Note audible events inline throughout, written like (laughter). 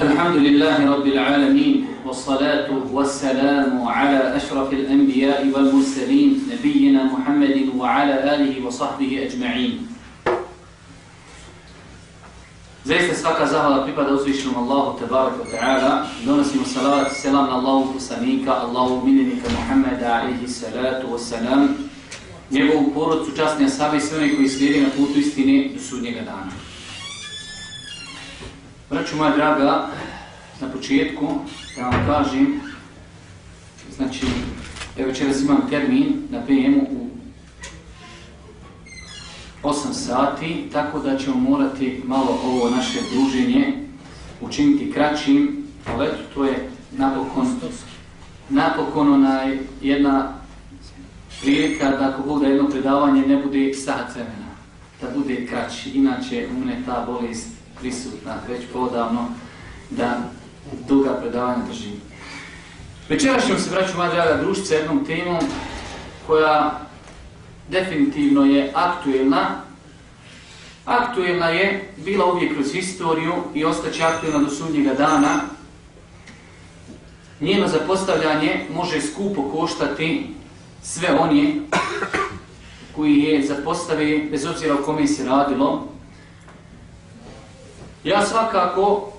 الحمد لله رب العالمين والصلاة والسلام على أشرف الأنبياء والمرسلين نبينا محمد وعلى آله وصحبه أجمعين. زيست سفاكا زهلا بيبا دوزيشنا الله تبارك وتعالى دونسي والصلاة والسلام الله وسلميك الله مننك محمد عليه الصلاة والسلام نبو بورد سجاسنا سابي سوني كويسيري نفوتو استيني دسوني لدانا Braću moja draga, na početku da vam kažem, znači, evo večeras imam termin na PM-u u 8 sati, tako da ćemo morati malo ovo naše druženje učiniti kraćim, ali eto, to je napokon, napokon onaj jedna prilika da ako bude jedno predavanje ne bude sat vremena, da bude kraći. Inače, umne ta bolest prisutna već podavno da duga predavanja držim. Večeras ćemo se, braću moja draga, družiti sa jednom temom koja definitivno je aktuelna. Aktuelna je, bila uvijek kroz historiju i ostaće aktuelna do sudnjega dana. Njeno zapostavljanje može skupo koštati sve onje koji je zapostavi, bez obzira o kome se radilo. Ja svakako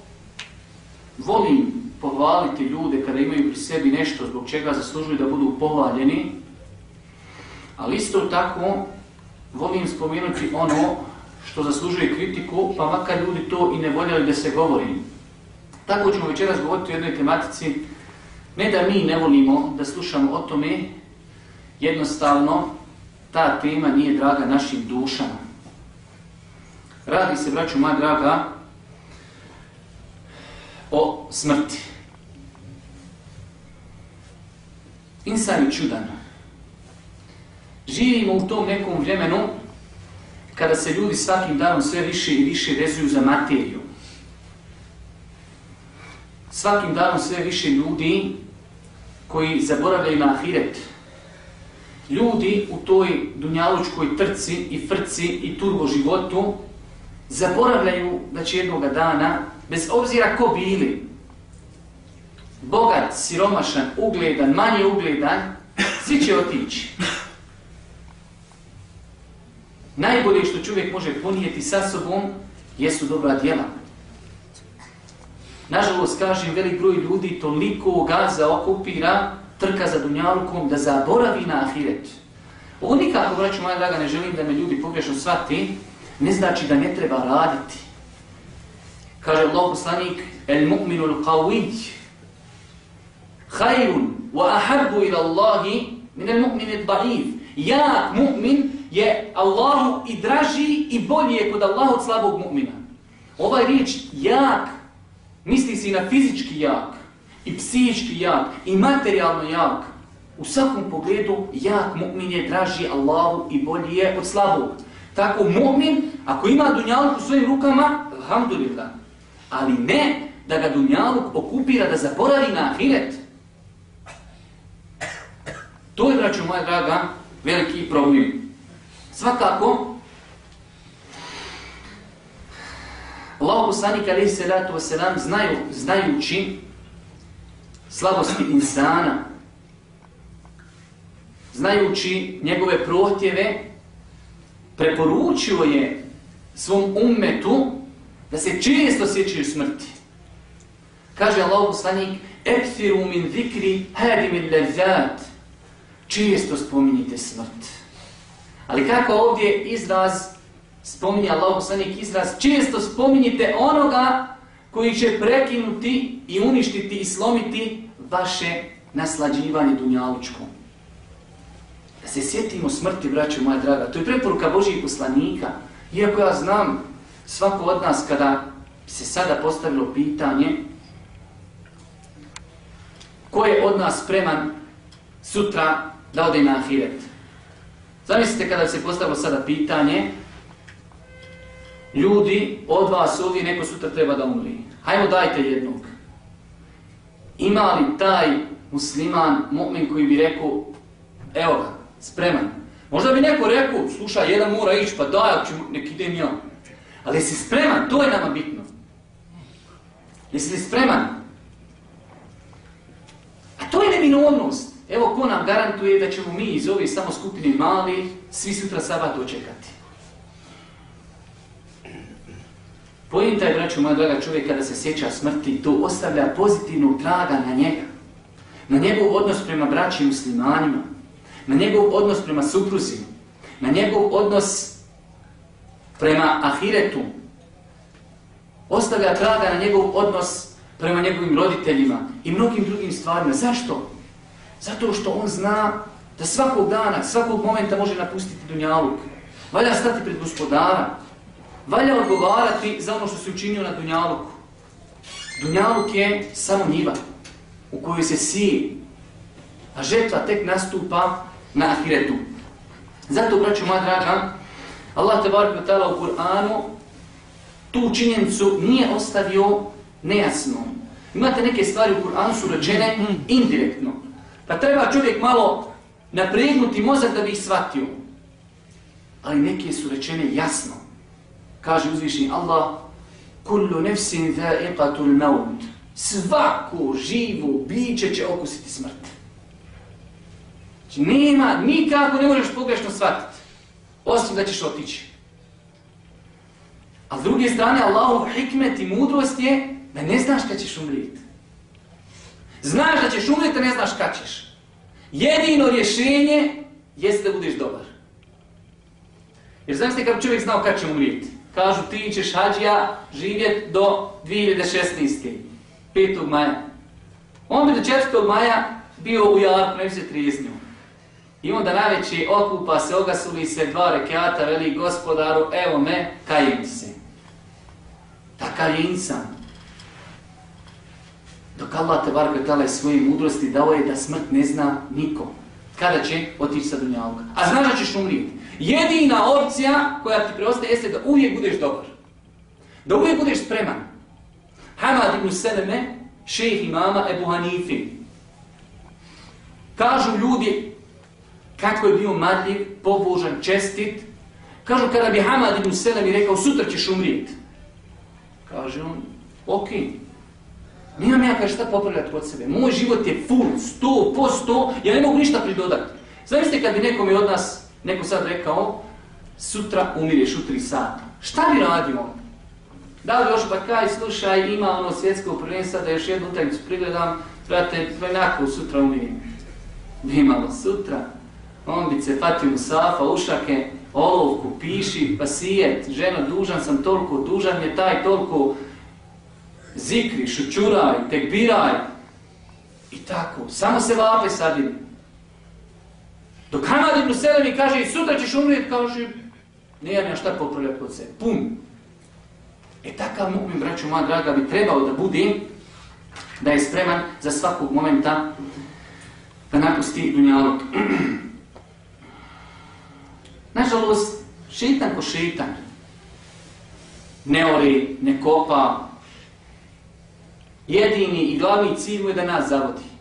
volim pohvaliti ljude kada imaju pri sebi nešto zbog čega zaslužuju da budu pohvaljeni, Ali isto tako volim spomenuti ono što zaslužuje kritiku, pa makar ljudi to i ne voljeli da se govori. Tako ćemo večeras govoriti o jednoj tematici, ne da mi ne volimo da slušamo o tome, jednostavno ta tema nije draga našim dušama. Radi se, braću moja draga, o smrti. Insan je čudan. Živimo u tom nekom vremenu kada se ljudi svakim danom sve više i više vezuju za materiju. Svakim danom sve više ljudi koji zaboravljaju na ahiret. Ljudi u toj dunjalučkoj trci i frci i turbo životu zaboravljaju da će jednog dana, bez obzira ko bili, bogat, siromašan, ugledan, manje ugledan, svi će otići. Najbolje što čovjek može ponijeti sa sobom jesu dobra djela. Nažalost, kažem, velik broj ljudi toliko gaza okupira, trka za dunjalukom, da zaboravi na ahiret. Ovo nikako, vraću moja draga, ne želim da me ljudi pogrešno shvati, ne znači da ne treba raditi. Kaže Allah poslanik, el mu'minu l'qawij, hajrun wa ahabu ila Allahi min el mu'mini da'if. Ja, mu'min, je Allahu i draži i bolji je kod Allahu od slabog mu'mina. Ovaj riječ jak, misli si na fizički jak, i psihički jak, i materijalno jak. U svakom pogledu jak mu'min je draži Allahu i bolji je od slabog. Tako mu'min, ako ima dunjalku u svojim rukama, alhamdulillah. Ali ne da ga dunjaluk okupira da zaboravi na ahiret. To je, braću moja draga, veliki problem. Svakako, Allah poslanik alaihi salatu wasalam znaju, znajući slabosti insana, znajući njegove prohtjeve, preporučio je svom ummetu da se često sjećaju smrti. Kaže Allah poslanik, Ekthiru min zikri hadim il Često spominjite smrt. Ali kako ovdje izraz, spominje Allah poslanik izraz, često spominjite onoga koji će prekinuti i uništiti i slomiti vaše naslađivanje dunjalučkom. Da se sjetimo smrti, braćo moja draga, to je preporuka Božijeg poslanika. Iako ja znam svako od nas kada se sada postavilo pitanje ko je od nas spreman sutra da ode na ahiret. Zamislite kada se postavilo sada pitanje, ljudi od vas ovdje neko sutra treba da umri. Hajmo dajte jednog. Ima li taj musliman, mu'min koji bi rekao, evo ga, spreman. Možda bi neko rekao, slušaj, jedan mora ići, pa daj, neki nek idem ja. Ali jesi spreman, to je nama bitno. Jesi li spreman? A to je neminovnost. Evo ko nam garantuje da ćemo mi iz ove samo skupine mali svi sutra sabat očekati. Pojenta je, braću moja draga čovjek, kada se sjeća smrti, to ostavlja pozitivnu traga na njega. Na njegov odnos prema braći muslimanima, na njegov odnos prema supruzima, na njegov odnos prema ahiretu, ostavlja traga na njegov odnos prema njegovim roditeljima i mnogim drugim stvarima. Zašto? Zato što on zna da svakog dana, svakog momenta može napustiti Dunjaluk. Valja stati pred gospodara. Valja odgovarati za ono što se učinio na Dunjaluku. Dunjaluk je samo njiva u kojoj se sije, a žetva tek nastupa na ahiretu. Zato, braću moja draga, Allah te bar u Kur'anu tu činjenicu nije ostavio nejasno. Imate neke stvari u Kur'anu su rečene indirektno. Pa treba čovjek malo napregnuti mozak da bi ih shvatio. Ali neke su rečene jasno. Kaže uzvišnji Allah Kullu nefsin dha'iqatul maut. Svako živo biće će okusiti smrt. Znači nema, nikako ne možeš pogrešno shvatiti. Osim da ćeš otići. A s druge strane, Allahov hikmet i mudrost je da ne znaš kad ćeš umrijeti. Znaš da ćeš umrijeti, a ne znaš kad ćeš. Jedino rješenje jeste da budeš dobar. Jer znaš te čovjek znao kad će umrijeti. Kažu ti ćeš hađija živjeti do 2016. 5. maja. On bi do 4. maja bio u Jarku, ne bi se trijeznio. I onda najveći okupa se, ogasuli se dva rekiata, veli gospodaru, evo me, kajem se. Takav je insan. Dok Allah te bar gledala svoje mudrosti dao je da smrt ne zna niko. Kada će otići sa dunjavka. A znaš da ćeš umrijeti. Jedina opcija koja ti preostaje jeste da uvijek budeš dobar. Da uvijek budeš spreman. Hamad ibn Seleme, šejh imama Ebu Hanifi. Kažu ljudi kako je bio marljiv, pobožan, čestit. Kažu kada bi Hamad ibn Seleme rekao sutra ćeš umrijeti. Kaže on, ok, Nijem ja kaže šta popravljati kod sebe. Moj život je full, sto, po sto, ja ne mogu ništa pridodati. Znašte kad bi nekom od nas, neko sad rekao, sutra umireš u tri sata. Šta bi radio? Da li još pa kaj, slušaj, ima ono svjetsko prvenstvo da još jednu utajnicu prigledam, brate, pa tvojnako sutra umirim. Nimalo sutra. On bi cefati musafa, ušake, olovku, piši, pa sijet, ženo, dužan sam toliko, dužan je taj toliko, zikri, šučuraj, tekbiraj. I tako, samo se vape sadim. Dok Hamad ibn Selemi kaže, sutra ćeš umrijeti, kaže, nije mi šta popravljati kod sebe, pum. E takav mu'min, braću moja draga, bi trebao da bude, da je spreman za svakog momenta da napusti dunjalog. (clears throat) Nažalost, šeitan ko šeitan, ne ori, ne kopa, jedini i glavni cilj mu je da nas zavodi.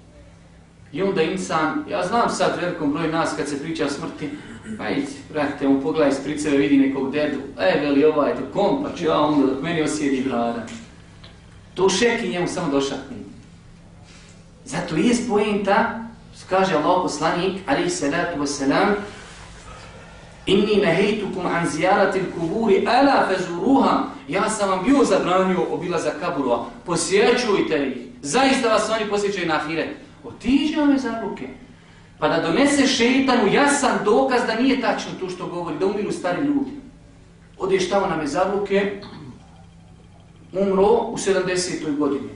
I onda insan, ja znam sad velikom broju nas kad se priča o smrti, pa ajde, brate, on pogleda iz priceve, vidi nekog dedu, e, veli ovaj, to kom, pa ću ja onda dok meni osjedi brada. To šeki njemu samo došatni. Zato je spojenta, kaže Allah poslanik, ali se salatu wasalam, Inni nehejtukum an zijaratil kuburi, ala fezuruha. Ja sam vam bio zabranio obilazak kaburova. Posjećujte ih. Zaista vas oni posjećaju na ahiret. Otiđe ove zabluke. Pa da donese šeitanu jasan dokaz da nije tačno to što govori, da umiru stari ljudi. Odeš tamo na mezabluke, umro u 70. godini.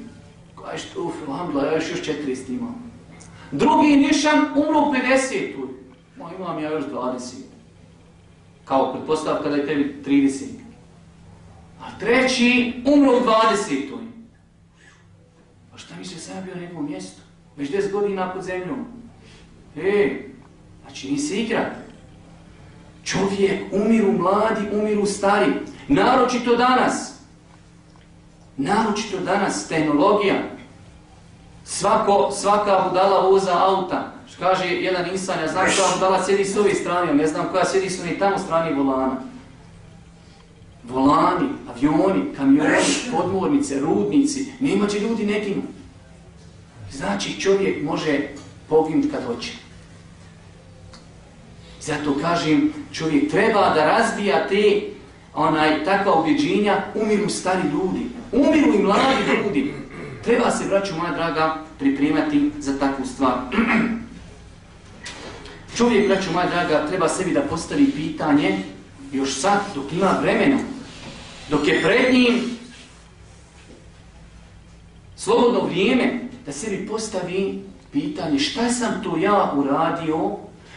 Kaj što, uf, alhamdulillah, ja još još 40 imam. Drugi nišan umro u 50. Ma imam ja još 20 kao pretpostavka da je tebi 30. A treći umro u 20. A pa šta misle sam bio na jednom mjestu? Već 10 godina pod zemljom. E, znači nisi igra. Čovjek umiru mladi, umiru stari. Naročito danas. Naročito danas tehnologija. Svako, svaka budala voza auta. Kaže jedan insan, ja znam koja budala sjedi s ove strane, ne znam koja sjedi s ove tamo strani volana. volani, avioni, kamioni, podmornice, rudnici, nema će ljudi nekima. Znači čovjek može poginuti kad hoće. Zato kažem, čovjek treba da razbija te onaj takva objeđenja, umiru stari ljudi, umiru i mladi ljudi. Treba se, braću moja draga, pripremati za takvu stvar. (clears throat) Čovjek, braću moja draga, treba sebi da postavi pitanje, još sad, dok ima vremena, dok je pred njim slobodno vrijeme, da sebi postavi pitanje šta sam to ja uradio,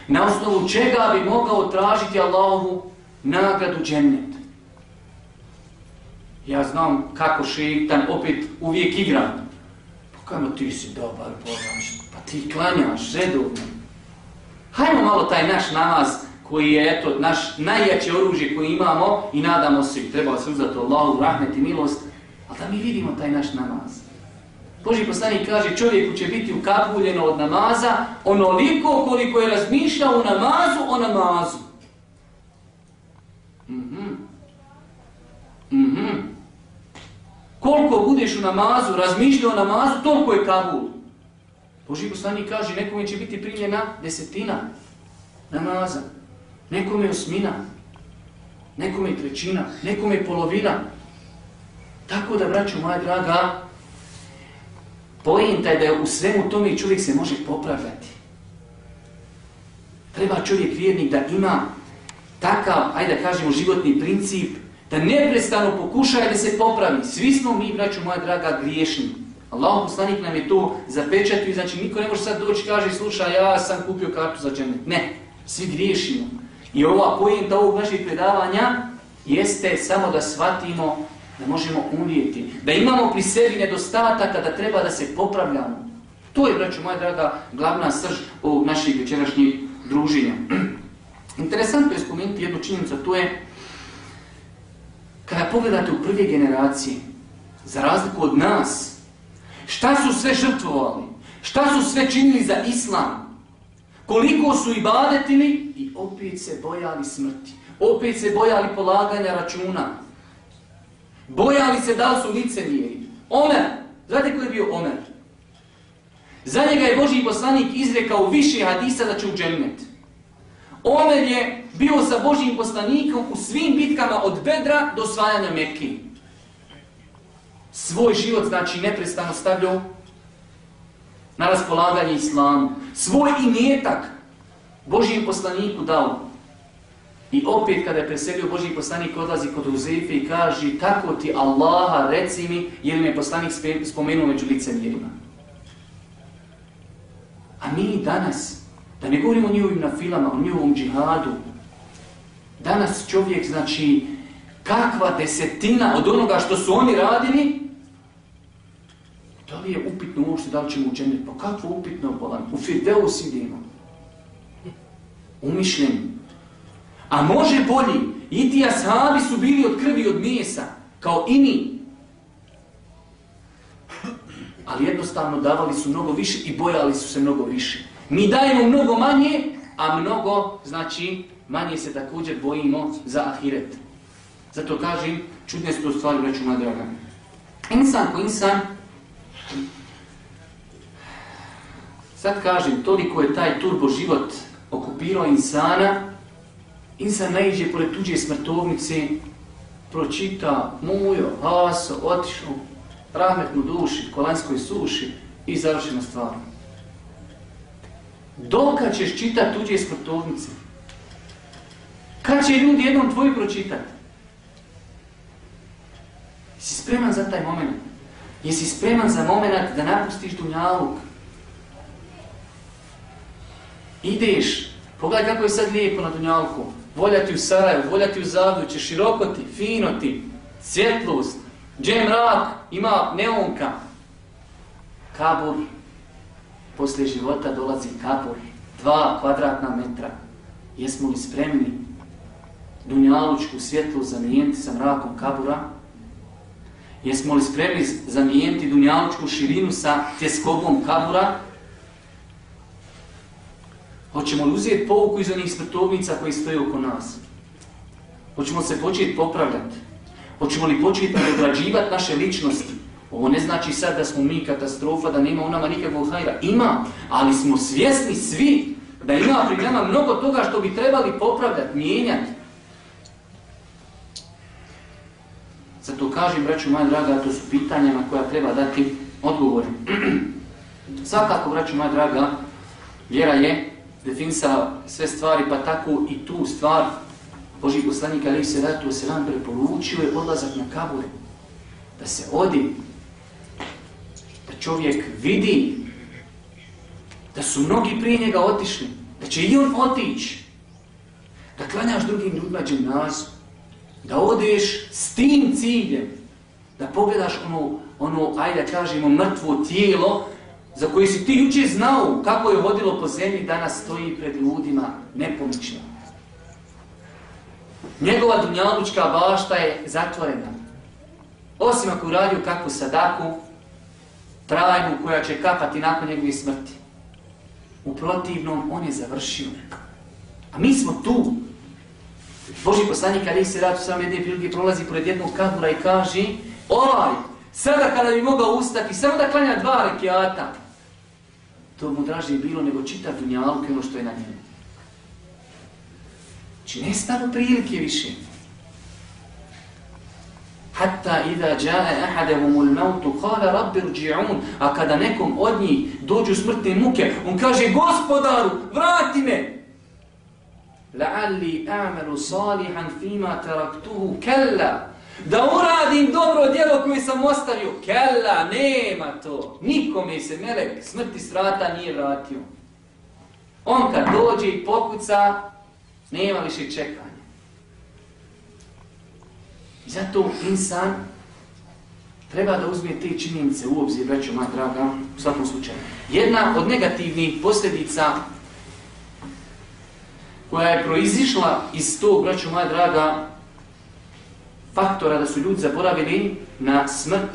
na osnovu čega bi mogao tražiti Allahovu nagradu džennet. Ja znam kako šeitan opet uvijek igra. Pa kamo ti si dobar, božan, pa ti klanjaš redovno. Hajmo malo taj naš namaz koji je eto, naš najjače oružje koji imamo i nadamo se, treba se uzati Allahu, rahmet i milost, ali da mi vidimo taj naš namaz. Boži poslanik kaže čovjeku će biti ukapuljeno od namaza onoliko koliko je razmišljao u namazu o namazu. Mhm. Mhm. Koliko budeš u namazu, razmišljao o namazu, toliko je kabul. Boži poslanik kaže nekome će biti primljena desetina namaza. Nekome osmina. Nekome trećina. Nekome polovina. Tako da, braću moja draga, Pojenta je da u svemu tome čovjek se može popravljati. Treba čovjek vjernik da ima takav, ajde da kažemo, životni princip, da neprestano pokušaje da se popravi. Svi smo mi, braću moja draga, griješni. Allah poslanik nam je to zapečatio, znači niko ne može sad doći i kaže, slušaj, ja sam kupio kartu za džennet. Ne, svi griješimo. I ova pojenta ovog naših predavanja jeste samo da shvatimo da možemo umijeti, da imamo pri sebi nedostataka da treba da se popravljamo. To je, braću moja draga, glavna srž ovog našeg večerašnjeg druženja. Interesantno je spomenuti jednu činjenicu, to je kada pogledate u prve generacije, za razliku od nas, šta su sve žrtvovali, šta su sve činili za islam, koliko su ibadetili i opet se bojali smrti, opet se bojali polaganja računa, Bojali se da su su licemijeri. Omer, znate ko je bio Omer? Za njega je Boži poslanik izrekao više hadisa da će u džennet. Omer je bio sa Božijim poslanikom u svim bitkama od Bedra do osvajanja Mekke. Svoj život, znači, neprestano stavljao na raspolaganje islamu. Svoj imetak Božijem poslaniku dao. I opet kada je preselio Božiji poslanik odlazi kod Uzefe i kaže tako ti Allaha reci mi je li me poslanik spomenuo među licemjerima. A mi danas, da ne govorimo o njihovim nafilama, o njihovom džihadu, danas čovjek znači kakva desetina od onoga što su oni radili, da li je upitno uopšte da li ćemo učeniti? Pa kakvo upitno bolan? U Fideu sidimo. Umišljen. A može bolji. I ti ashabi su bili od krvi od mjesa, kao i mi. Ali jednostavno davali su mnogo više i bojali su se mnogo više. Mi dajemo mnogo manje, a mnogo, znači, manje se također bojimo za ahiret. Zato kažem, čudne su to stvari, reću moja draga. Insan ko insan, sad kažem, toliko je taj turbo život okupirao insana, Insan najđe pored tuđe smrtovnice, pročita mujo, haso, otišu, rahmetnu duši, kolanskoj suši i završena stvar. Doka ćeš čitati tuđe smrtovnice? Kad će ljudi jednom tvoju pročitati? Si spreman za taj moment? Jesi spreman za moment da napustiš dunjaluk? Ideš, pogledaj kako je sad lijepo na dunjalku voljati u Sarajevu, voljati u Zavljuće, široko ti, fino ti, svjetlost, džem rak, ima neonka. Kabur, poslije života dolazi kabur, dva kvadratna metra. Jesmo li spremni dunjalučku svjetlost zamijeniti sa mrakom kabura? Jesmo li spremni zamijeniti dunjalučku širinu sa tjeskobom kabura? Hoćemo li uzeti povuku iz onih smrtovnica koji stoje oko nas? Hoćemo se početi popravljati? Hoćemo li početi nadograđivati naše ličnosti? Ovo ne znači sad da smo mi katastrofa, da nema u nama nikakvog hajra. Ima, ali smo svjesni svi da ima pri nama mnogo toga što bi trebali popravljati, mijenjati. Zato kažem, braću moja draga, to su pitanja na koja treba dati odgovor. (clears throat) Svakako, braću moja draga, vjera je definisala sve stvari, pa tako i tu stvar Boži poslanik Ali se ratu se nam preporučio je odlazak na kabure. Da se odi, da čovjek vidi da su mnogi prije njega otišli, da će i on otići, da klanjaš drugim ljudima dženazu, da odeš s tim ciljem, da pogledaš ono, ono ajde da kažemo, mrtvo tijelo za koje si ti juče znao kako je hodilo po zemlji, danas stoji pred ljudima nepomično. Njegova dunjalučka bašta je zatvorena. Osim ako uradio kakvu sadaku, trajnu koja će kapati nakon njegove smrti. U protivnom, on je završio. A mi smo tu. Boži poslanik, Ali se rad u samom jedne prilike, prolazi pored jednog kabura i kaže ovaj, sada kada bi mogao ustati, samo da klanja dva rekiata, to mu draže bilo nego čitav dunjalku i ono što je na njemu. Znači, ne stanu prilike više. Hatta idha jae ahadehumul mautu kala rabbi irji'un A kada nekom od njih dođu smrtne muke, on kaže, gospodaru, vrati me. لعلي a'malu salihan فيما taraktuhu كلا Da uradim dobro djelo koje sam ostavio. Kella, nema to. Nikome se melek smrti strata nije vratio. On kad dođe i pokuca, nema više čekanja. I zato insan treba da uzme te činjenice u obzir, veću moja draga, u svakom slučaju. Jedna od negativnih posljedica koja je proizišla iz tog, braću moja draga, faktora da su ljudi zaboravili na smrt,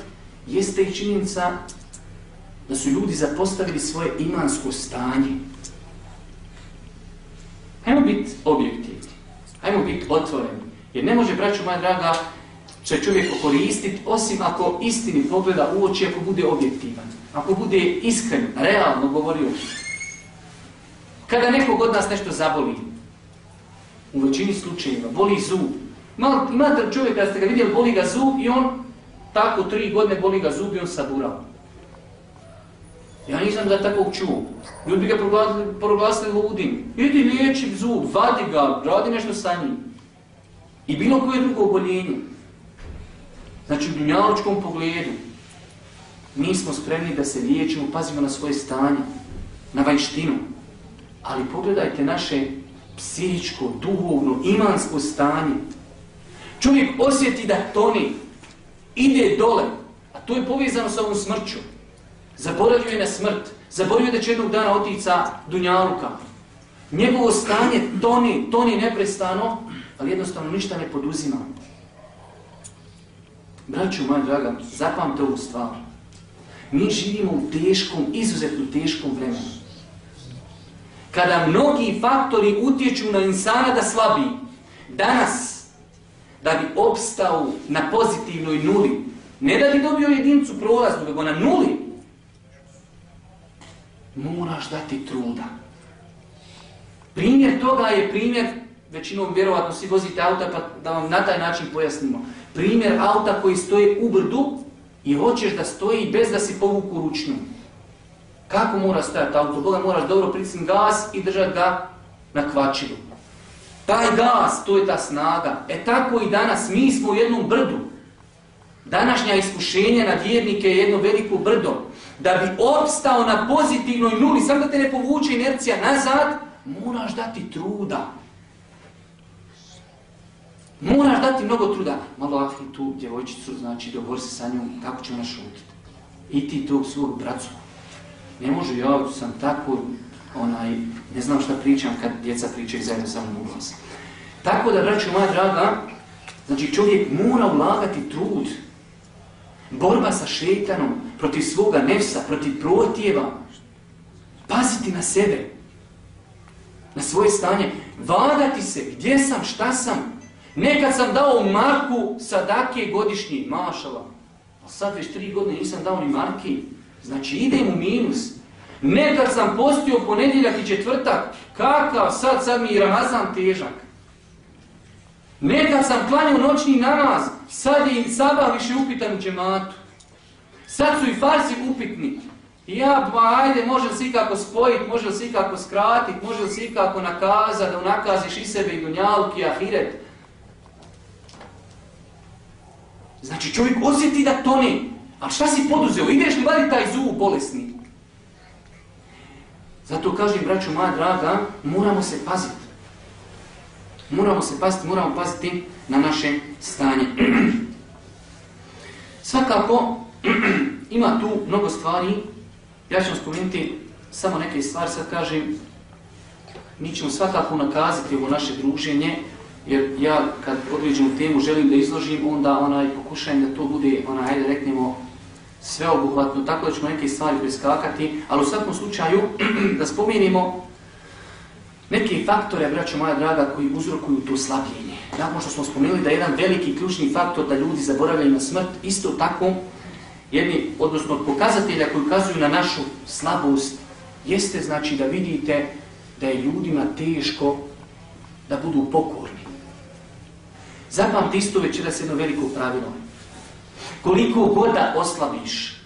jeste i činjenica da su ljudi zapostavili svoje imansko stanje. Hajmo biti objektivni, hajmo biti otvoreni, jer ne može, braću moja draga, će čovjek koristiti, osim ako istini pogleda u oči, ako bude objektivan, ako bude iskren, realno govorio. Kada nekog od nas nešto zaboli, u većini slučajeva, boli zub, imate čovjek da ste ga vidjeli, boli ga zub i on tako tri godine boli ga zub i on saburao. Ja nisam da tako čuo. Ljudi bi ga proglasili, proglasili ludim. Idi liječi zub, vadi ga, radi nešto sa njim. I bilo koje drugo oboljenje. Znači u dunjaločkom pogledu mi smo spremni da se liječimo, pazimo na svoje stanje, na vanjštinu. Ali pogledajte naše psihičko, duhovno, imansko stanje. Čovjek osjeti da toni, ide dole, a to je povezano sa ovom smrću. Zaboravio je na smrt, zaboravio da će jednog dana otići sa Dunjaluka. Njegovo stanje toni, toni neprestano, ali jednostavno ništa ne poduzima. Braću moja draga, zapamte ovu stvar. Mi živimo u teškom, izuzetno teškom vremenu. Kada mnogi faktori utječu na insana da slabi, danas, da bi opstao na pozitivnoj nuli, ne da bi dobio jedincu prolaznu, nego na nuli, moraš dati truda. Primjer toga je primjer, većinom vjerovatno svi vozite auta, pa da vam na taj način pojasnimo. Primjer auta koji stoji u brdu i hoćeš da stoji bez da si povuku ručnu. Kako mora stajati auto? Boga moraš dobro pritisniti gas i držati ga na kvačilu. Taj gas, to je ta snaga. E tako i danas, mi smo u jednom brdu. Današnja iskušenja na vjernike je jedno veliko brdo. Da bi opstao na pozitivnoj nuli, sam da te ne povuče inercija nazad, moraš dati truda. Moraš dati mnogo truda. Malo ahli tu djevojčicu, znači dogovor se sa njom kako će ona šutiti. I ti tog svog bracu. Ne može, ja sam tako, onaj, ne znam šta pričam kad djeca pričaju zajedno sa mnom u glas. Tako da, braću moja draga, znači čovjek mora ulagati trud. Borba sa šeitanom, protiv svoga nefsa, protiv protjeva. Paziti na sebe, na svoje stanje, vagati se, gdje sam, šta sam, Nekad sam dao marku sadake godišnji, mašala. A sad već tri godine nisam dao ni marki. Znači idem u minus. Nekad sam postio ponedjeljak i četvrtak. Kakav sad, sad mi je Ramazan težak. Nekad sam klanio noćni namaz. Sad je i sabah više upitan u džematu. Sad su i farsi upitni. Ja, ba, ajde, može li se ikako spojit, može li se ikako skratit, može li se ikako nakazat, da unakaziš i sebe i dunjalki, i ahiret. Znači čovjek osjeti da tone. A šta si poduzeo? Ideš li vadi taj zub bolesni? Zato kažem, braću moja draga, moramo se paziti. Moramo se paziti, moramo paziti na naše stanje. (clears throat) Svakako, (clears throat) ima tu mnogo stvari. Ja ću vam spomenuti samo neke stvari. Sad kažem, mi ćemo svakako nakazati ovo naše druženje, jer ja kad određenu temu želim da izložim, onda onaj pokušajem da to bude, onaj, ajde reknemo, sveobuhvatno, tako da ćemo neke stvari preskakati, ali u svakom slučaju (clears throat) da spomenimo neke faktore, braćo moja draga, koji uzrokuju to slabljenje. Nakon što smo spomenuli da je jedan veliki ključni faktor da ljudi zaboravljaju na smrt, isto tako, jedni, odnosno od pokazatelja koji ukazuju na našu slabost, jeste znači da vidite da je ljudima teško da budu pokorni. Zapamte isto večeras jedno veliko pravilo. Koliko god da oslabiš,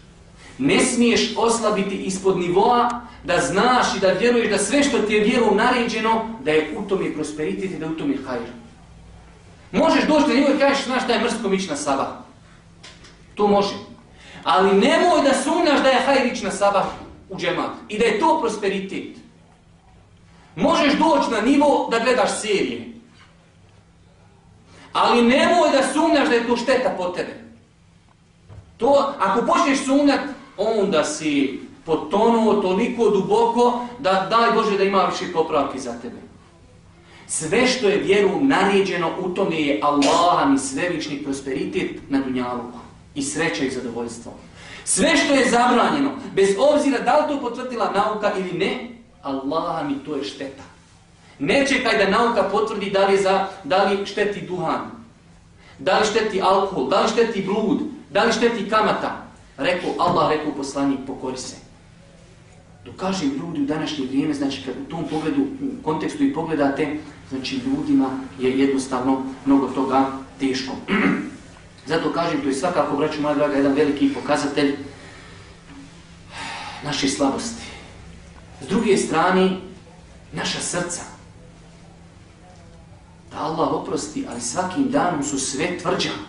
ne smiješ oslabiti ispod nivoa da znaš i da vjeruješ da sve što ti je vjerom naređeno, da je u tom je prosperitet i da u tom je hajr. Možeš doći na nivo i kažeš, znaš da je mrsko mić na sabah. To može. Ali nemoj da sumnjaš da je hajr ić na sabah u džemat i da je to prosperitet. Možeš doći na nivo da gledaš serije. Ali nemoj da sumnjaš da je to šteta po tebe. To, ako počneš sumnjati, onda si potonuo toliko duboko da daj Bože da ima više popravki za tebe. Sve što je vjeru naređeno, u tome je Allahan i svevični prosperitet na dunjalu i sreća i zadovoljstvo. Sve što je zabranjeno, bez obzira da li to potvrdila nauka ili ne, Allah mi to je šteta. Ne čekaj da nauka potvrdi da li, za, da li šteti duhan, da li šteti alkohol, da li šteti blud, da li šteti kamata. Rekao Allah, rekao poslanik, pokori se. Dokaže ljudi u današnje vrijeme, znači kad u tom pogledu, u kontekstu i pogledate, znači ljudima je jednostavno mnogo toga teško. (clears throat) Zato kažem, to je svakako, braću moja draga, jedan veliki pokazatelj naše slabosti. S druge strane, naša srca. Da Allah oprosti, ali svakim danom su sve tvrđa.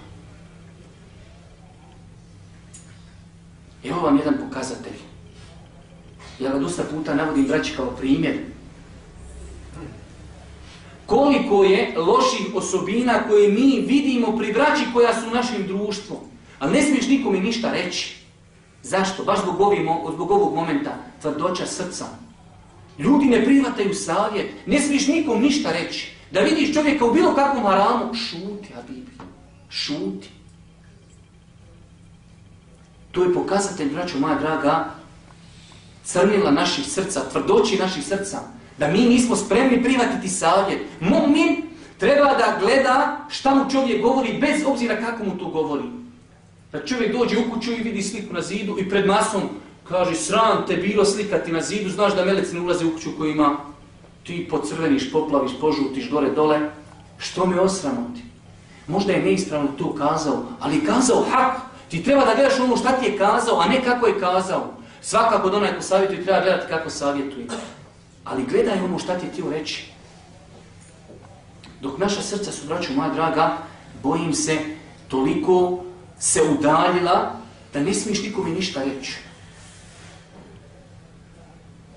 Evo vam jedan pokazatelj. Ja ga dosta puta navodim braći kao primjer. Koliko je loših osobina koje mi vidimo pri braći koja su u našem društvu. Ali ne smiješ nikome ništa reći. Zašto? Baš zbog, ovim, zbog ovog momenta tvrdoća srca. Ljudi ne privataju savjet. Ne smiješ nikom ništa reći. Da vidiš čovjeka u bilo kakvom haramu, šuti, Habibi. Šuti. To je pokazatelj, braćo moja draga, crnila naših srca, tvrdoći naših srca, da mi nismo spremni privatiti savjet. Mu'min treba da gleda šta mu čovjek govori, bez obzira kako mu to govori. Da čovjek dođe u kuću i vidi sliku na zidu i pred masom kaže, sram te bilo slikati na zidu, znaš da meleci ne ulaze u kuću koju ima, ti pocrveniš, poplaviš, požutiš gore dole, što me osramoti? Možda je neispravno to kazao, ali kazao hak, Ti treba da gledaš ono šta ti je kazao, a ne kako je kazao. Svakako da onaj ko savjetuje, treba gledati kako savjetuje. Ali gledaj ono šta ti je tio reći. Dok naša srca su, braću moja draga, bojim se, toliko se udaljila da ne smiješ nikome ništa reći.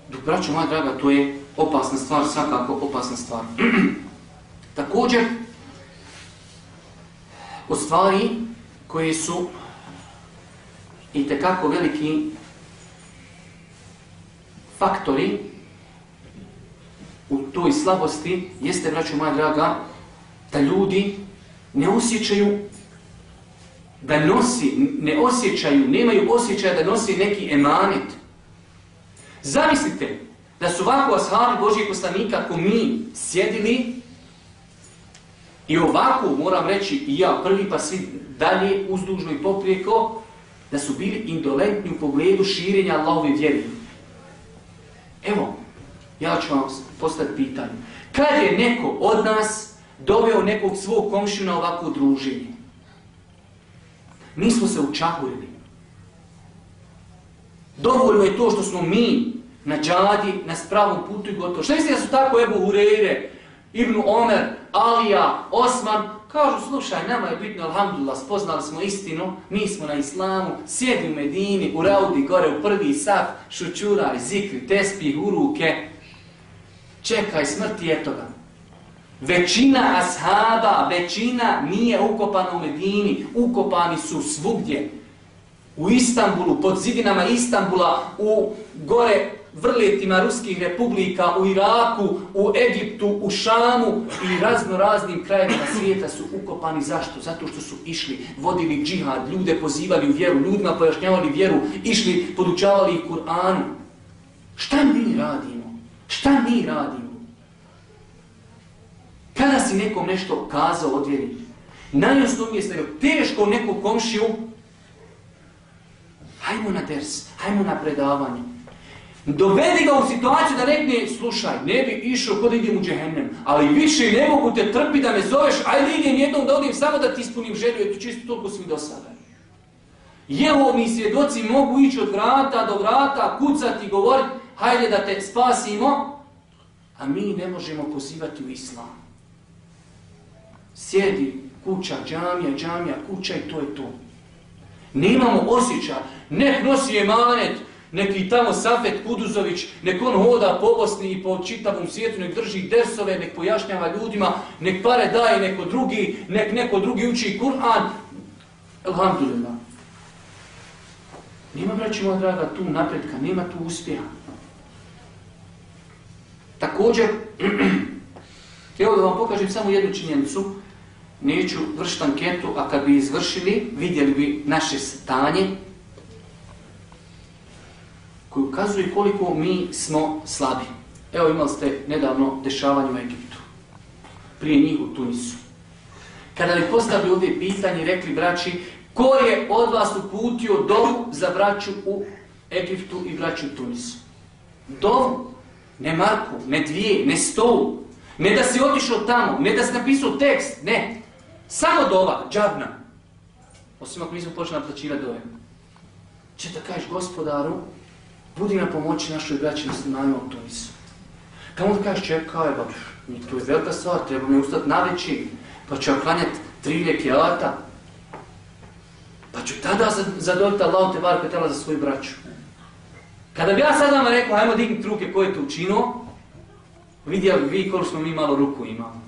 Dok, braću moja draga, to je opasna stvar, svakako opasna stvar. (clears throat) Također, od stvari koje su i tekako veliki faktori u toj slabosti jeste, braću moja draga, da ljudi ne osjećaju da nosi, ne osjećaju, nemaju osjećaja da nosi neki emanet. Zamislite da su ovako ashabi Božijeg poslanika ko mi sjedili I ovako moram reći i ja prvi pa svi dalje uzdužno i poprijeko da su bili indolentni u pogledu širenja Allahove vjeri. Evo, ja ću vam postati pitanje. Kad je neko od nas doveo nekog svog komšiju na ovako druženje? Mi smo se učahurili. Dovoljno je to što smo mi na džadi, na spravom putu i gotovo. Šta mislite da su tako Ebu Hureyre, Ibnu Omer, Alija, Osman, kažu, slušaj, nama je bitno, alhamdulillah, spoznali smo istinu, mi smo na islamu, sjedi u Medini, u Raudi, gore u prvi saf, šučuraj, zikri, tespi, ruke, čekaj, smrti je toga. Većina ashaba, većina nije ukopana u Medini, ukopani su svugdje. U Istanbulu, pod zidinama Istanbula, u gore vrletima ruskih republika u Iraku, u Egiptu, u Šamu i razno raznim krajevima svijeta su ukopani. Zašto? Zato što su išli, vodili džihad, ljude pozivali u vjeru, ljudima pojašnjavali vjeru, išli, podučavali ih Kur'anu. Šta mi radimo? Šta mi radimo? Kada si nekom nešto kazao od vjeri, najosnovnije stavio teško neku komšiju, hajmo na ders, hajmo na predavanje, Dovedi ga u situaciju da rekne, slušaj, ne bi išao kod idem u džehennem, ali više ne mogu te trpi da me zoveš, ajde idem jednom da odim samo da ti ispunim želju, eto čisto toliko si mi do sada. Jehovni svjedoci mogu ići od vrata do vrata, kucati, govoriti, hajde da te spasimo, a mi ne možemo pozivati u islam. Sjedi kuća, džamija, džamija, kuća i to je to. Nemamo osjećaj, nek nosi emanet, neki tamo Safet Kuduzović, nek on hoda po Bosni i po čitavom svijetu, nek drži dersove, nek pojašnjava ljudima, nek pare daje neko drugi, nek neko drugi uči Kur'an. Alhamdulillah. Nema, braći moja draga, tu napretka, nema tu uspjeha. Također, (clears throat) evo da vam pokažem samo jednu činjenicu, neću vršiti anketu, a kad bi izvršili, vidjeli bi naše stanje, koji ukazuje koliko mi smo slabi. Evo imali ste nedavno dešavanje u Egiptu. Prije njih u Tunisu. Kada bi postavili ovdje pitanje, rekli braći, ko je od vas uputio dovu za braću u Egiptu i braću u Tunisu? Dovu. Ne Marku, ne dvije, ne stolu. Ne da si otišao tamo, ne da si napisao tekst, ne. Samo dova, džavna. Osim ako nismo počeli naplaćivati dove. Če da kažeš gospodaru, Budi na pomoći našoj braći muslimanima u Tunisu. Kamo da kažeš, čekaj, ba, to je velika stvar, treba mi ustati na veći, pa ću oklanjati tri lijeke alata, pa ću tada zadovoljiti Allah te bar petala za svoju braću. Kada bi ja sad vam rekao, hajmo digni ruke koje je to učino, vidjeli vi koliko smo mi malo ruku imali.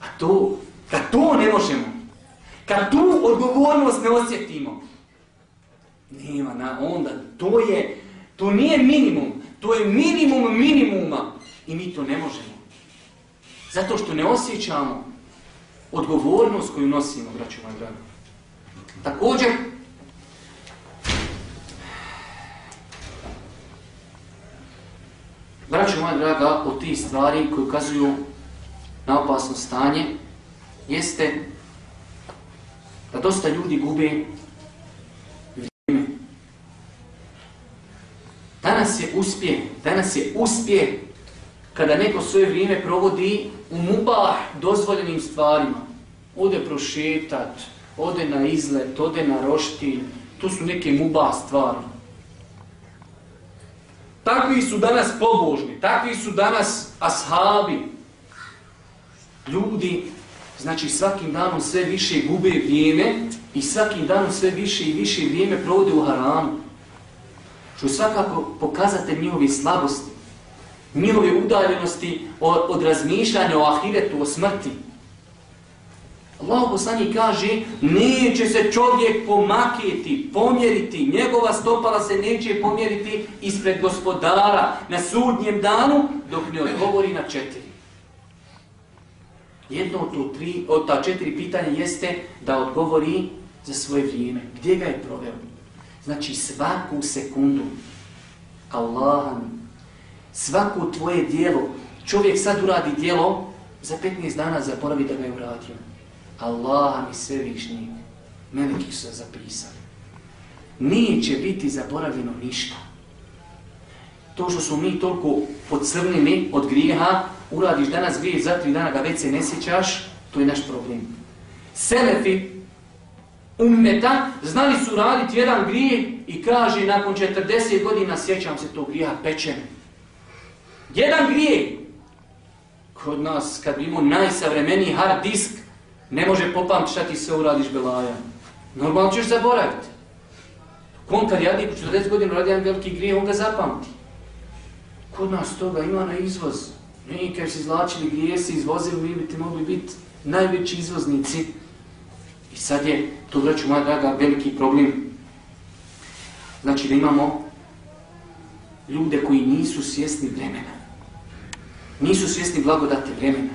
A to, kad to ne možemo, kad tu odgovornost ne osjetimo, Nema, na, onda, to je, to nije minimum, to je minimum minimuma i mi to ne možemo. Zato što ne osjećamo odgovornost koju nosimo, braću moja draga. Također, braću moja draga, od tih stvari koje ukazuju na opasno stanje, jeste da dosta ljudi gube Danas je uspjeh, danas je uspjeh kada neko svoje vrijeme provodi u mubah dozvoljenim stvarima. Ode prošetat, ode na izlet, ode na roštilj, to su neke mubah stvari. Takvi su danas pobožni, takvi su danas ashabi. Ljudi, znači svakim danom sve više gube vrijeme i svakim danom sve više i više vrijeme provode u haramu što svakako pokazate njihovi slabosti, njihove udaljenosti od, razmišljanja o ahiretu, o smrti. Allah poslani kaže, neće se čovjek pomakiti, pomjeriti, njegova stopala se neće pomjeriti ispred gospodara na sudnjem danu, dok ne odgovori na četiri. Jedno od, tri, od ta četiri pitanja jeste da odgovori za svoje vrijeme. Gdje ga je proveo? Znači svaku sekundu Allahom. Svako tvoje dijelo, čovjek sad uradi dijelo, za 15 dana zaboravi da ga je uradio. Allah mi svevišnji, meliki su zapisali. Nije će biti zaboravljeno ništa. To što su mi toliko podcrnili od grijeha, uradiš danas grijeh, za tri dana ga već se ne sjećaš, to je naš problem. Selefi ummeta znali su raditi jedan grije i kaže nakon 40 godina sjećam se tog grija pečen. Jedan grije. Kod nas kad bi imao najsavremeniji hard disk, ne može popamti šta ti se uradiš belaja. Normalno ćeš zaboraviti. On kad jadnik u 40 godina radi jedan veliki grije, on ga zapamti. Kod nas toga ima na izvoz. Mi kad se izlačili grijesi, izvozili, mi bi ti mogli biti najveći izvoznici. I sad je, to vraću moja draga, veliki problem. Znači da imamo ljude koji nisu svjesni vremena. Nisu svjesni blagodate vremena.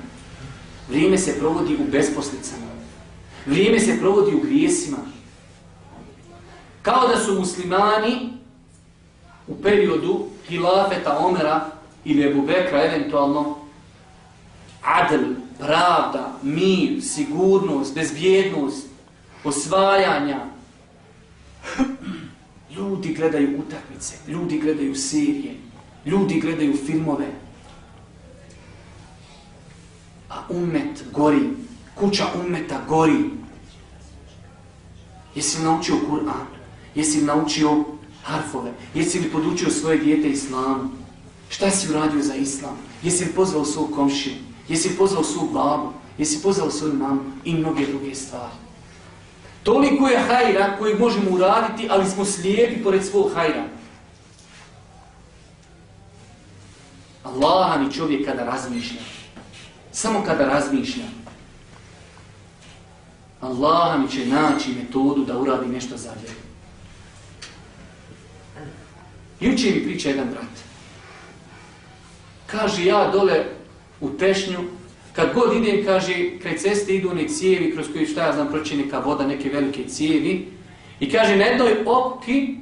Vrijeme se provodi u besposlicama. Vrijeme se provodi u grijesima. Kao da su muslimani u periodu hilafeta Omera ili Ebu Bekra eventualno adl, pravda, mir, sigurnost, bezbjednost, osvajanja. Ljudi gledaju utakmice, ljudi gledaju serije, ljudi gledaju filmove. A umet gori, kuća umeta gori. Jesi li naučio Kur'an? Jesi li naučio harfove? Jesi li podučio svoje dijete islamu? Šta si uradio za islam? Jesi li pozvao svog komšinu? Jesi li pozvao svog babu? Jesi li pozvao svoju mamu? I mnoge druge stvari. Toliko je hajra koji možemo uraditi, ali smo slijepi pored svog hajra. Allah mi čovjek kada razmišlja. Samo kada razmišlja. Allah mi će naći metodu da uradi nešto za vjeru. Juče mi priča jedan brat. Kaže ja dole u tešnju, kad god idem, kaže, kraj ceste idu one cijevi kroz koje šta ja znam proći neka voda, neke velike cijevi. I kaže, na jednoj opki,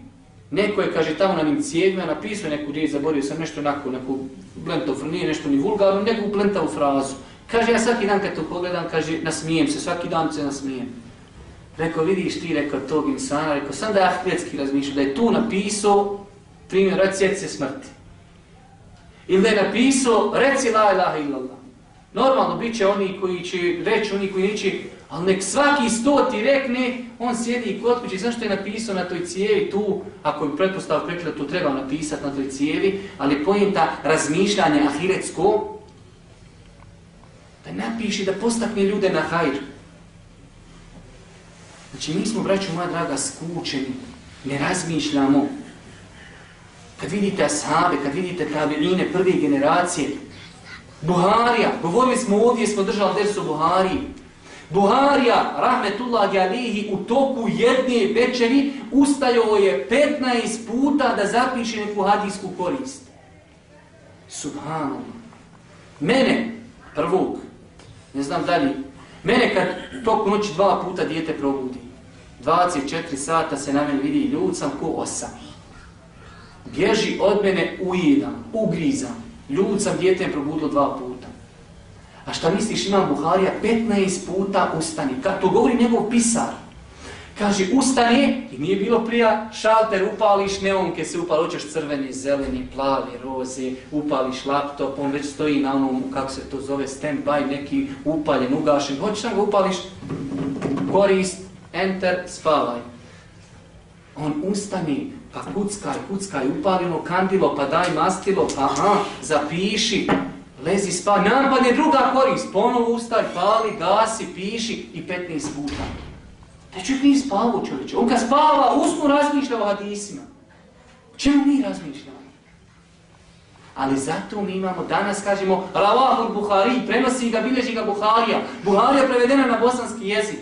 neko je, kaže, tamo na njim cijevima napisao neku riječ, zaborio sam nešto onako, neku blentavu, nije nešto ni vulgarno, neku blentavu frazu. Kaže, ja svaki dan kad to pogledam, kaže, nasmijem se, svaki dan se nasmijem. Rekao, vidiš ti, rekao, tog insana, rekao, sam da je ahvetski razmišljao, da je tu napisao, primjer, reci, se smrti. Ili da je napisao, reci la ilaha illallah. Normalno, bit će oni koji će reći, oni koji neće, ali nek svaki sto ti rekne, on sjedi i kod kuće, znaš što je napisao na toj cijevi tu, ako je pretpostav prekli da treba napisati na toj cijevi, ali pojenta razmišljanje ahiretsko, da napiši, da postakne ljude na hajr. Znači, mi smo, braću moja draga, skučeni, ne razmišljamo. Kad vidite ashabe, kad vidite tabiine prve generacije, Buharija, govorili smo ovdje, smo držali dersu Buhariji. Buharija, rahmetullah alihi, u toku jedne večeri ustajao je 15 puta da zapiše neku hadijsku korist. Subhanallah. Mene, prvog, ne znam da li, mene kad toku noći dva puta dijete probudi, 24 sata se na mene vidi ljud, sam ko osam. Bježi od mene ujedam, ugrizan. Ljud sam djete probudilo dva puta. A šta misliš, imam Buharija 15 puta ustani. Kad to govori njegov pisar. Kaže, ustani i nije bilo prija šalter, upališ neonke, se upali, hoćeš crveni, zeleni, plavi, roze, upališ laptop, on već stoji na onom, kako se to zove, stand-by, neki upaljen, ugašen, hoćeš da ga upališ, korist, enter, spavaj. On ustani, pa kuckaj, kuckaj, upali ono kandilo, pa daj mastilo, pa aha, zapiši, lezi spa, napadne druga korist, ponovo ustaj, pali, gasi, piši i 15 puta. Da čovjek nije spavao čovječe, on kad spava, usnu razmišlja o hadisima. Čemu mi razmišljamo? Ali zato mi imamo, danas kažemo, Ravahul Buhari, prenosi ga, bilježi ga Buharija. Buharija prevedena na bosanski jezik.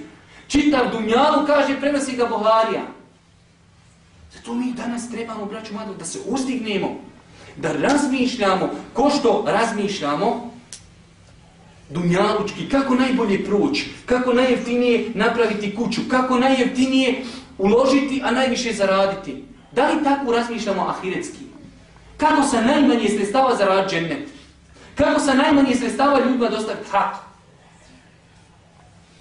Čitav Dunjalu kaže, prenosi ga Buharija. Zato mi danas trebamo, braću mladu, da se uzdignemo, da razmišljamo, ko što razmišljamo, dunjalučki, kako najbolje proći, kako najjeftinije napraviti kuću, kako najjeftinije uložiti, a najviše zaraditi. Da li tako razmišljamo ahiretski? Kako sa najmanje sredstava zaradi džennet? Kako sa najmanje sredstava ljudima dostaviti hak?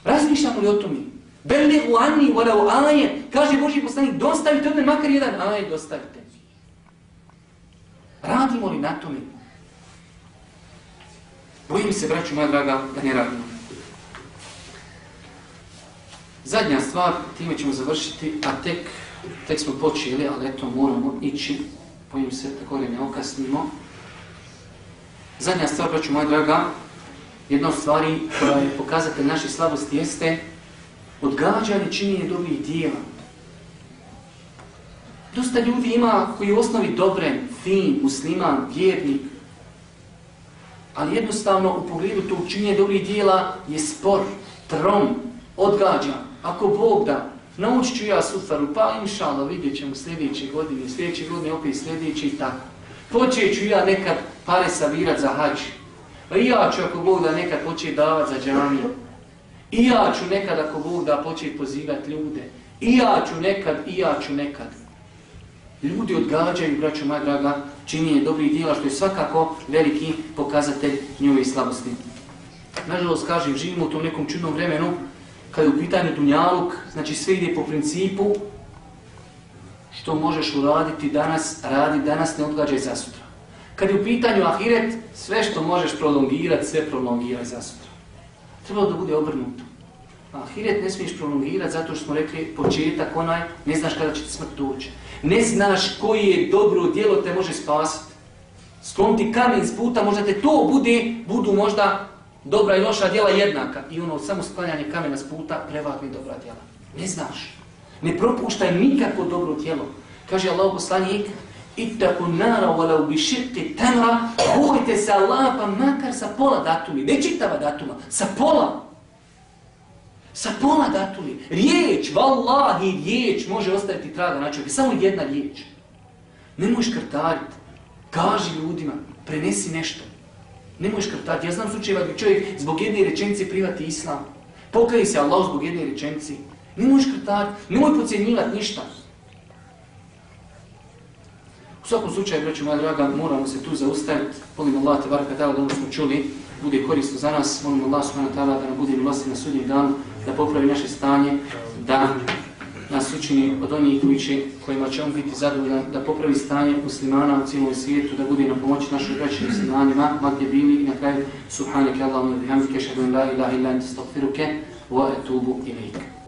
Razmišljamo li o tome? Beli u ani, u aje. Kaže Boži poslanik, dostavite ovdje makar jedan aje, dostavite. Radimo li na tome? Bojim se, braću moja draga, da ne radimo. Zadnja stvar, time ćemo završiti, a tek, tek smo počeli, ali eto moramo ići, bojim se, tako ne okasnimo. Zadnja stvar, braću moja draga, jedna od stvari koja je pokazatelj naše slabosti jeste odgađanje činjenje dobrih dijela. Dosta ljudi ima koji u osnovi dobre, fin, musliman, vjernik, ali jednostavno u pogledu tog činjenja dobrih dijela je spor, trom, odgađa. Ako Bog da, naučit ću ja sufaru, pa inšala vidjet ćemo sljedeće godine, sljedeće godine opet sljedeće i tako. Počet ću ja nekad pare savirat za hađ. Pa i ja ću ako Bog da nekad počet davat za džamiju. I ja ću nekad ako Bog da početi pozivat ljude. I ja ću nekad, i ja ću nekad. Ljudi odgađaju, braću moja draga, činjenje dobrih dijela, što je svakako veliki pokazatelj njove slabosti. Nažalost, kažem, živimo u tom nekom čudnom vremenu, kada je u pitanju dunjaluk, znači sve ide po principu što možeš uraditi danas, radi danas, ne odgađaj za sutra. Kad je u pitanju ahiret, sve što možeš prolongirati, sve prolongiraj za sutra. Trebalo da bude obrnuto. Ahiret ne smiješ prolongirati zato što smo rekli početak onaj, ne znaš kada će ti smrt doći. Ne znaš koji je dobro djelo te može spasiti. Sklon ti kamen s puta, možda te to bude, budu možda dobra i loša djela jednaka. I ono, samo sklanjanje kamena s puta, prevagni dobra djela. Ne znaš. Ne propuštaj nikako dobro djelo. Kaže Allah poslanik, ittaku nara walau bi shiqqi tamra. Bojte se Allah pa makar sa pola datumi ne čitava datuma sa pola. Sa pola datumi. Riječ vallahi riječ može ostaviti traga na čovjek samo jedna riječ. Ne možeš krtariti kaži ljudima prenesi nešto. Ne možeš krtariti ja znam slučajeva gdje čovjek zbog jedne rečenice privati islam. Pokaji se Allah zbog jedne rečenice. Ne možeš krtariti nemoj pocijenjivati ništa svakom slučaju, braću moja draga, moramo se tu zaustaviti. Molim Allah, te baraka ta'ala, da ono smo čuli, bude korisno za nas. Molim Allah, subhanahu ta'ala, da nam bude milosti na sudnjem danu, da popravi naše stanje, da nas učini od onih koji će, kojima će on biti zadovoljan, da popravi stanje muslimana u cijelom svijetu, da bude na pomoć našoj braći muslimanima, ma gdje bili i na kraju, subhanike Allahumma bihamdike, šedun la ilaha illa anta wa etubu ilaik.